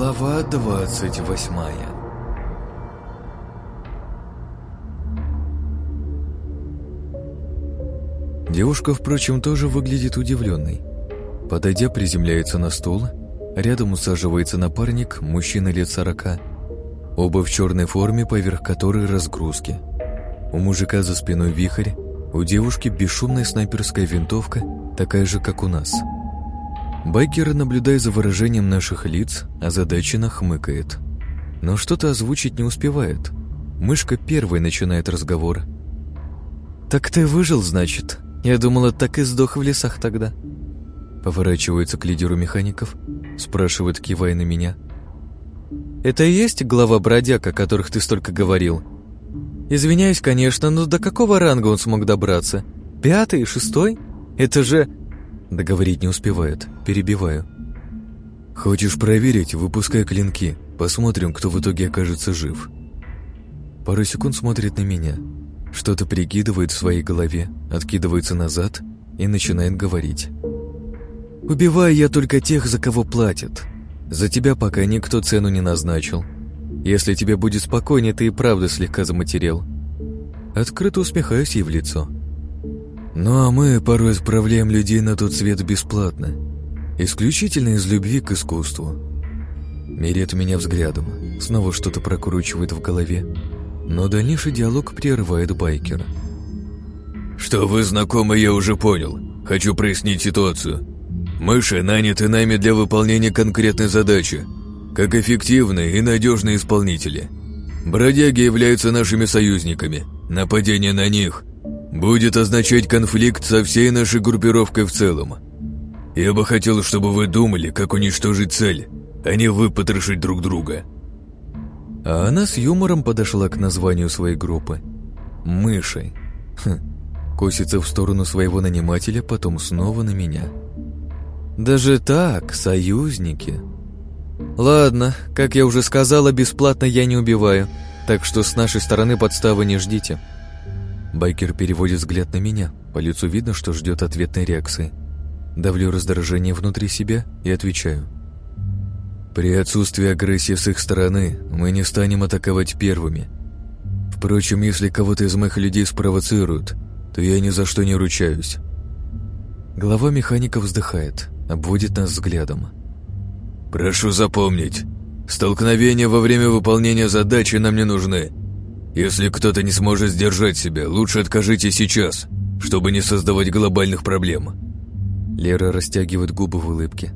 Глава двадцать восьмая Девушка, впрочем, тоже выглядит удивленной. Подойдя, приземляется на стул, рядом усаживается напарник, мужчина лет сорока, оба в черной форме, поверх которой разгрузки. У мужика за спиной вихрь, у девушки бесшумная снайперская винтовка, такая же, как у нас. Байкер, наблюдая за выражением наших лиц, озадаченно хмыкает. Но что-то озвучить не успевает. Мышка первой начинает разговор. «Так ты выжил, значит? Я думала, так и сдох в лесах тогда». Поворачивается к лидеру механиков, спрашивает, кивая на меня. «Это и есть глава бродяг, о которых ты столько говорил?» «Извиняюсь, конечно, но до какого ранга он смог добраться? Пятый, шестой? Это же...» Договорить не успевает, перебиваю. «Хочешь проверить? Выпускай клинки. Посмотрим, кто в итоге окажется жив». Пару секунд смотрит на меня. Что-то прикидывает в своей голове, откидывается назад и начинает говорить. «Убиваю я только тех, за кого платят. За тебя пока никто цену не назначил. Если тебе будет спокойнее, ты и правда слегка заматерел». Открыто усмехаюсь ей в лицо. «Ну а мы порой отправляем людей на тот свет бесплатно. Исключительно из любви к искусству». Мерит меня взглядом, снова что-то прокручивает в голове, но дальнейший диалог прерывает байкера. «Что вы знакомы, я уже понял. Хочу прояснить ситуацию. Мыши наняты нами для выполнения конкретной задачи, как эффективные и надежные исполнители. Бродяги являются нашими союзниками. Нападение на них будет означать конфликт со всей нашей группировкой в целом. Я бы хотел, чтобы вы думали, как уничтожить цель, а не выпотрошить друг друга». А она с юмором подошла к названию своей группы. «Мышей». Хм. Косится в сторону своего нанимателя, потом снова на меня. Даже так, союзники. Ладно, как я уже сказала, бесплатно я не убиваю, так что с нашей стороны подставы не ждите. Байкер переводит взгляд на меня, по лицу видно, что ждет ответной реакции. Давлю раздражение внутри себя и отвечаю. При отсутствии агрессии с их стороны мы не станем атаковать первыми. Впрочем, если кого-то из моих людей спровоцируют, то я ни за что не ручаюсь. Глава механика вздыхает обводит нас взглядом. «Прошу запомнить, столкновения во время выполнения задачи нам не нужны. Если кто-то не сможет сдержать себя, лучше откажите сейчас, чтобы не создавать глобальных проблем». Лера растягивает губы в улыбке.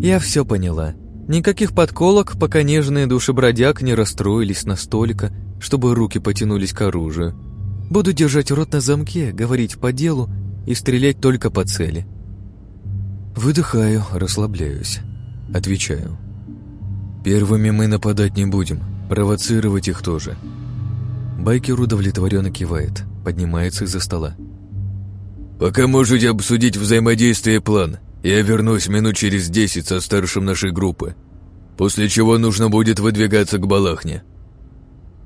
«Я все поняла. Никаких подколок, пока нежные души бродяг не расстроились настолько, чтобы руки потянулись к оружию. Буду держать рот на замке, говорить по делу и стрелять только по цели. Выдыхаю, расслабляюсь. Отвечаю. Первыми мы нападать не будем, провоцировать их тоже. Байкер удовлетворенно кивает, поднимается из-за стола. «Пока можете обсудить взаимодействие и план. Я вернусь минут через десять со старшим нашей группы, после чего нужно будет выдвигаться к Балахне».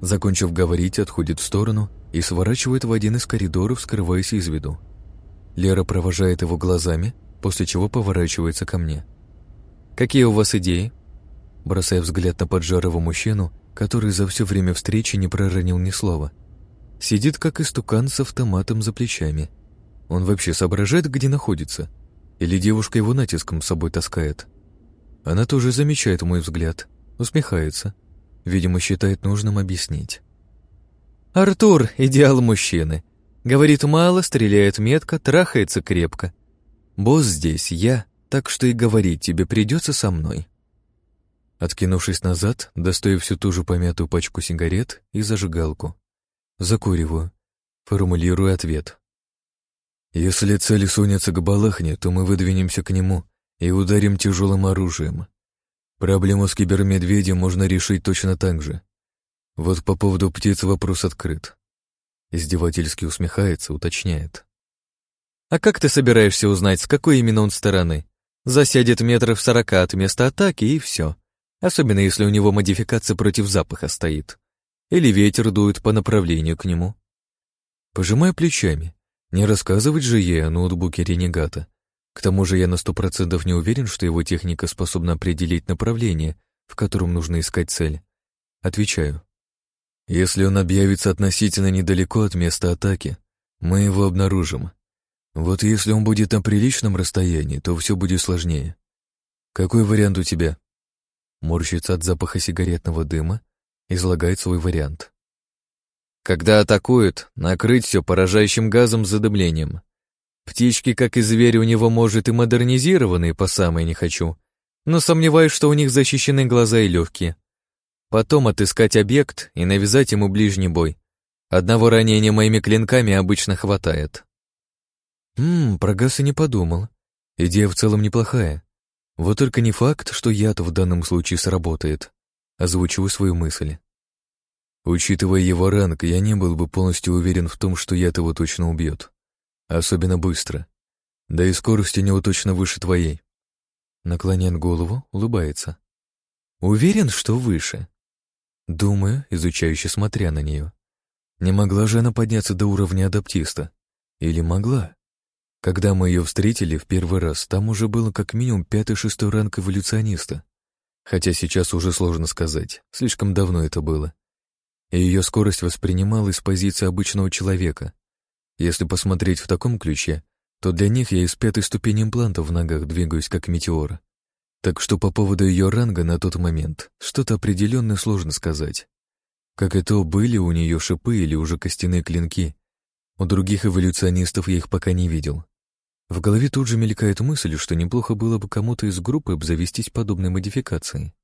Закончив говорить, отходит в сторону и сворачивает в один из коридоров, скрываясь из виду. Лера провожает его глазами, после чего поворачивается ко мне. «Какие у вас идеи?» Бросая взгляд на поджарого мужчину, который за все время встречи не проронил ни слова. Сидит, как истукан, с автоматом за плечами. Он вообще соображает, где находится? Или девушка его натиском с собой таскает? Она тоже замечает мой взгляд, усмехается. Видимо, считает нужным объяснить. «Артур — идеал мужчины. Говорит мало, стреляет метко, трахается крепко. Босс здесь я, так что и говорить тебе придется со мной. Откинувшись назад, достаю всю ту же помятую пачку сигарет и зажигалку. Закуриваю. Формулирую ответ. Если цель сунется к Балахне, то мы выдвинемся к нему и ударим тяжелым оружием. Проблему с кибермедведем можно решить точно так же. Вот по поводу птиц вопрос открыт. Издевательски усмехается, уточняет. А как ты собираешься узнать, с какой именно он стороны? Засядет метров сорока от места атаки и все. Особенно если у него модификация против запаха стоит. Или ветер дует по направлению к нему. Пожимаю плечами. Не рассказывать же ей о ноутбуке Ренегата. К тому же я на сто процентов не уверен, что его техника способна определить направление, в котором нужно искать цель. Отвечаю. Если он объявится относительно недалеко от места атаки, мы его обнаружим. Вот если он будет на приличном расстоянии, то все будет сложнее. Какой вариант у тебя? Морщится от запаха сигаретного дыма, излагает свой вариант. Когда атакуют, накрыть все поражающим газом с задымлением. Птички, как и звери, у него, может, и модернизированные по самой не хочу, но сомневаюсь, что у них защищены глаза и легкие. Потом отыскать объект и навязать ему ближний бой. Одного ранения моими клинками обычно хватает. Ммм, про газ и не подумал. Идея в целом неплохая. Вот только не факт, что яд в данном случае сработает. Озвучиваю свою мысль. Учитывая его ранг, я не был бы полностью уверен в том, что яд его точно убьет. Особенно быстро. Да и скорость у него точно выше твоей. Наклоняет голову, улыбается. Уверен, что выше. Думаю, изучающе смотря на нее. Не могла же она подняться до уровня адаптиста? Или могла? Когда мы ее встретили в первый раз, там уже было как минимум пятый-шестой ранг эволюциониста. Хотя сейчас уже сложно сказать, слишком давно это было. И ее скорость воспринималась с позиции обычного человека. Если посмотреть в таком ключе, то для них я из пятой ступени импланта в ногах двигаюсь как метеор. Так что по поводу ее ранга на тот момент что-то определенное сложно сказать. Как и то, были у нее шипы или уже костяные клинки. У других эволюционистов я их пока не видел. В голове тут же мелькает мысль, что неплохо было бы кому-то из группы обзавестись подобной модификацией.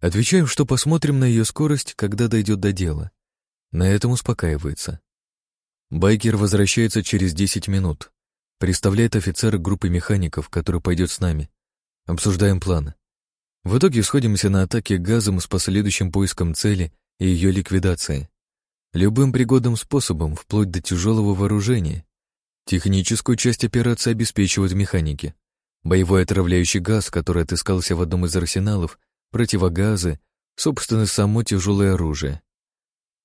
Отвечаю, что посмотрим на ее скорость, когда дойдет до дела. На этом успокаивается. Байкер возвращается через 10 минут. Представляет офицера группы механиков, который пойдет с нами. Обсуждаем планы. В итоге сходимся на атаке газом с последующим поиском цели и ее ликвидацией. Любым пригодным способом, вплоть до тяжелого вооружения, Техническую часть операции обеспечивают механики. Боевой отравляющий газ, который отыскался в одном из арсеналов, противогазы, собственно, само тяжелое оружие.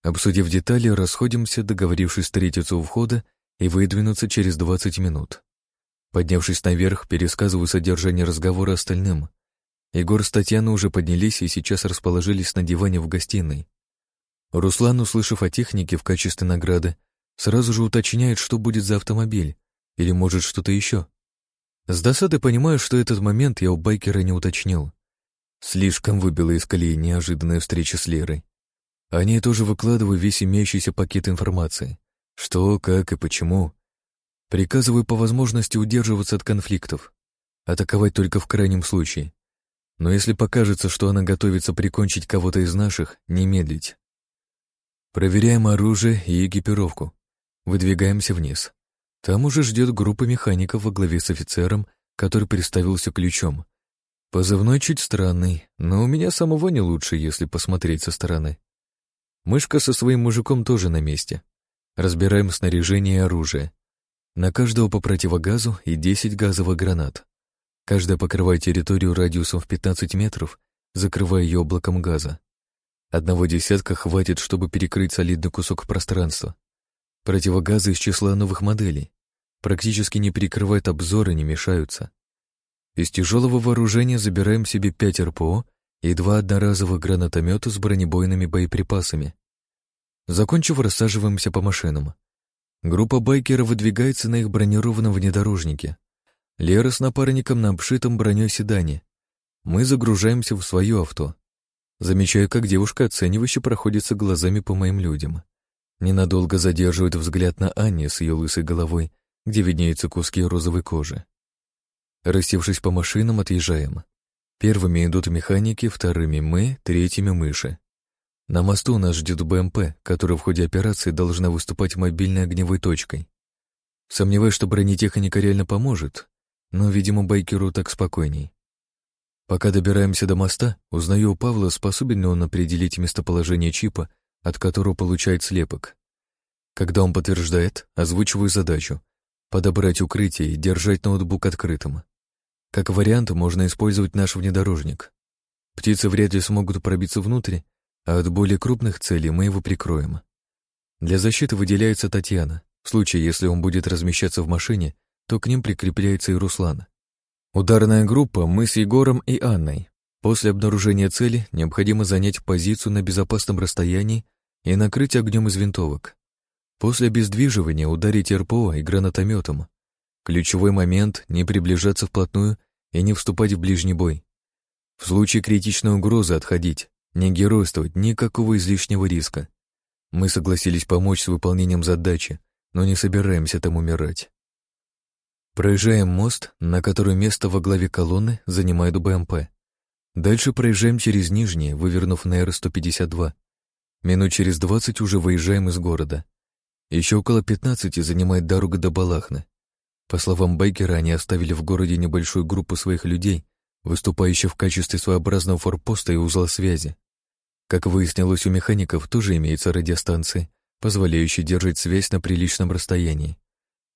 Обсудив детали, расходимся, договорившись встретиться у входа и выдвинуться через 20 минут. Поднявшись наверх, пересказываю содержание разговора остальным. Егор с Татьяной уже поднялись и сейчас расположились на диване в гостиной. Руслан, услышав о технике в качестве награды, Сразу же уточняет, что будет за автомобиль. Или, может, что-то еще. С досады понимаю, что этот момент я у байкера не уточнил. Слишком выбила из колеи неожиданная встреча с Лерой. О ней тоже выкладываю весь имеющийся пакет информации. Что, как и почему. Приказываю по возможности удерживаться от конфликтов. Атаковать только в крайнем случае. Но если покажется, что она готовится прикончить кого-то из наших, не медлить. Проверяем оружие и экипировку. Выдвигаемся вниз. Там уже ждет группа механиков во главе с офицером, который представился ключом. Позывной чуть странный, но у меня самого не лучше, если посмотреть со стороны. Мышка со своим мужиком тоже на месте. Разбираем снаряжение и оружие. На каждого по противогазу и 10 газовых гранат. Каждая покрывает территорию радиусом в 15 метров, закрывая ее облаком газа. Одного десятка хватит, чтобы перекрыть солидный кусок пространства. Противогазы из числа новых моделей. Практически не перекрывают обзор и не мешаются. Из тяжелого вооружения забираем себе 5 РПО и два одноразовых гранатомета с бронебойными боеприпасами. Закончив, рассаживаемся по машинам. Группа байкеров выдвигается на их бронированном внедорожнике. Лера с напарником на обшитом броней седане. Мы загружаемся в свое авто. Замечаю, как девушка оценивающе проходится глазами по моим людям. Ненадолго задерживает взгляд на Анне с ее лысой головой, где виднеются куски розовой кожи. Рассевшись по машинам, отъезжаем. Первыми идут механики, вторыми мы, третьими мыши. На мосту нас ждет БМП, которая в ходе операции должна выступать мобильной огневой точкой. Сомневаюсь, что бронетехника реально поможет, но, видимо, байкеру так спокойней. Пока добираемся до моста, узнаю у Павла, способен ли он определить местоположение чипа от которого получает слепок. Когда он подтверждает, озвучиваю задачу — подобрать укрытие и держать ноутбук открытым. Как вариант, можно использовать наш внедорожник. Птицы вряд ли смогут пробиться внутрь, а от более крупных целей мы его прикроем. Для защиты выделяется Татьяна. В случае, если он будет размещаться в машине, то к ним прикрепляется и Руслан. Ударная группа мы с Егором и Анной. После обнаружения цели необходимо занять позицию на безопасном расстоянии и накрыть огнем из винтовок. После обездвиживания ударить РПО и гранатометом. Ключевой момент — не приближаться вплотную и не вступать в ближний бой. В случае критичной угрозы отходить, не геройствовать, никакого излишнего риска. Мы согласились помочь с выполнением задачи, но не собираемся там умирать. Проезжаем мост, на который место во главе колонны занимает БМП. Дальше проезжаем через Нижние, вывернув на Р-152. Минут через двадцать уже выезжаем из города. Еще около пятнадцати занимает дорога до Балахны. По словам байкера, они оставили в городе небольшую группу своих людей, выступающих в качестве своеобразного форпоста и узла связи. Как выяснилось, у механиков тоже имеется радиостанция, позволяющая держать связь на приличном расстоянии.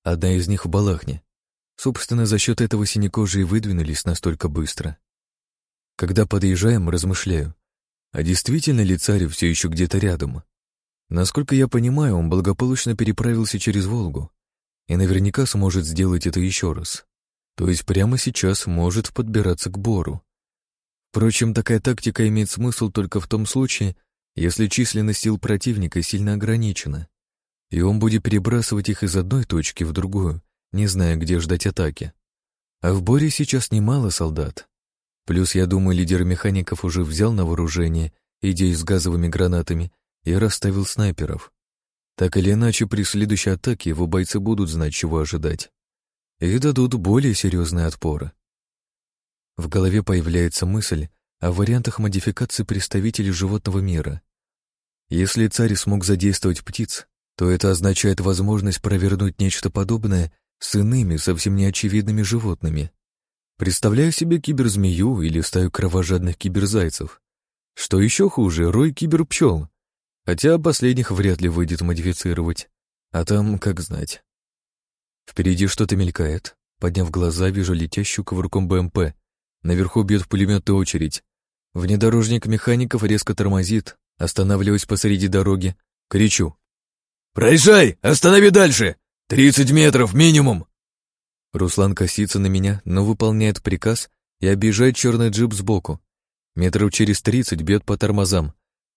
Одна из них в Балахне, Собственно, за счет этого синекожие выдвинулись настолько быстро. Когда подъезжаем, размышляю, а действительно ли царь все еще где-то рядом? Насколько я понимаю, он благополучно переправился через Волгу и наверняка сможет сделать это еще раз. То есть прямо сейчас может подбираться к Бору. Впрочем, такая тактика имеет смысл только в том случае, если численность сил противника сильно ограничена, и он будет перебрасывать их из одной точки в другую, не зная, где ждать атаки. А в Боре сейчас немало солдат. Плюс, я думаю, лидер механиков уже взял на вооружение идею с газовыми гранатами и расставил снайперов. Так или иначе, при следующей атаке его бойцы будут знать, чего ожидать. И дадут более серьезный отпор. В голове появляется мысль о вариантах модификации представителей животного мира. Если царь смог задействовать птиц, то это означает возможность провернуть нечто подобное с иными, совсем неочевидными животными. Представляю себе киберзмею или стаю кровожадных киберзайцев. Что еще хуже, рой киберпчел. Хотя последних вряд ли выйдет модифицировать. А там, как знать. Впереди что-то мелькает. Подняв глаза, вижу летящую ковырком БМП. Наверху бьет в пулеметную очередь. Внедорожник механиков резко тормозит, останавливаясь посреди дороги. Кричу. «Проезжай! Останови дальше! «Тридцать метров минимум!» Руслан косится на меня, но выполняет приказ и объезжает черный джип сбоку. Метров через тридцать бьет по тормозам.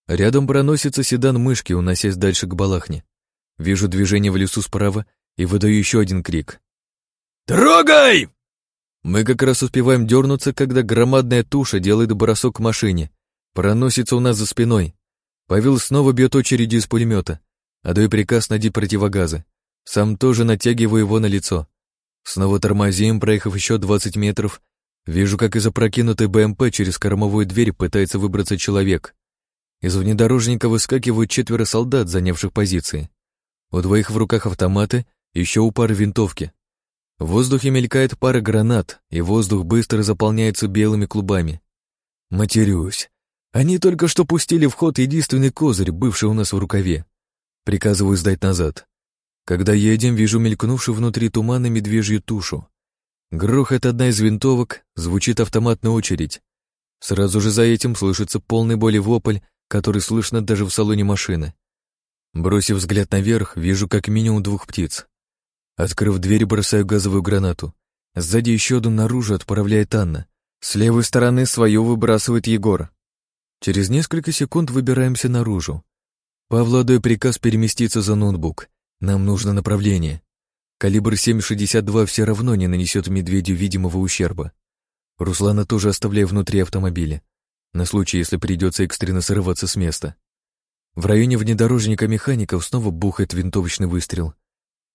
Рядом проносится седан мышки, уносясь дальше к Балахне. Вижу движение в лесу справа и выдаю еще один крик. «Трогай!» Мы как раз успеваем дернуться, когда громадная туша делает бросок к машине. Проносится у нас за спиной. Павел снова бьет очередью из пулемета. Отдаю приказ найти противогазы. Сам тоже натягиваю его на лицо. Снова тормозим, проехав еще 20 метров. Вижу, как из опрокинутой БМП через кормовую дверь пытается выбраться человек. Из внедорожника выскакивают четверо солдат, занявших позиции. У двоих в руках автоматы, еще у пары винтовки. В воздухе мелькает пара гранат, и воздух быстро заполняется белыми клубами. Матерюсь. Они только что пустили в ход единственный козырь, бывший у нас в рукаве. Приказываю сдать назад. Когда едем, вижу мелькнувшую внутри тумана медвежью тушу. Грохот одна из винтовок, звучит автоматная очередь. Сразу же за этим слышится полный боли вопль, который слышно даже в салоне машины. Бросив взгляд наверх, вижу как минимум двух птиц. Открыв дверь, бросаю газовую гранату. Сзади еще одну наружу отправляет Анна. С левой стороны свою выбрасывает Егор. Через несколько секунд выбираемся наружу. Павлу отдаю приказ переместиться за ноутбук. Нам нужно направление. Калибр 7,62 все равно не нанесет медведю видимого ущерба. Руслана тоже оставляю внутри автомобиля, на случай, если придется экстренно срываться с места. В районе внедорожника механиков снова бухает винтовочный выстрел.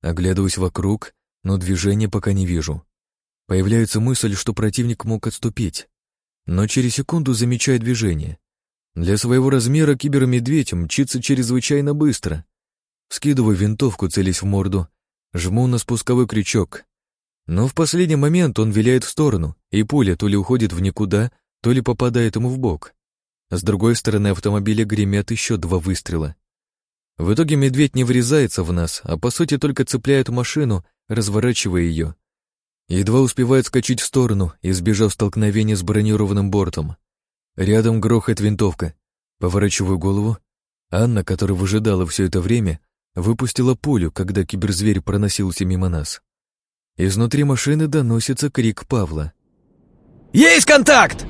Оглядываюсь вокруг, но движения пока не вижу. Появляется мысль, что противник мог отступить. Но через секунду замечаю движение. Для своего размера кибермедведь мчится чрезвычайно быстро. Скидываю винтовку, целясь в морду, жму на спусковой крючок. Но в последний момент он виляет в сторону, и пуля то ли уходит в никуда, то ли попадает ему в бок. С другой стороны автомобиля гремят еще два выстрела. В итоге медведь не врезается в нас, а по сути только цепляет машину, разворачивая ее. Едва успевает скачать в сторону, избежав столкновения с бронированным бортом. Рядом грохает винтовка. Поворачиваю голову. Анна, которая выжидала все это время, выпустила пулю, когда киберзверь проносился мимо нас. Изнутри машины доносится крик Павла. «Есть контакт!»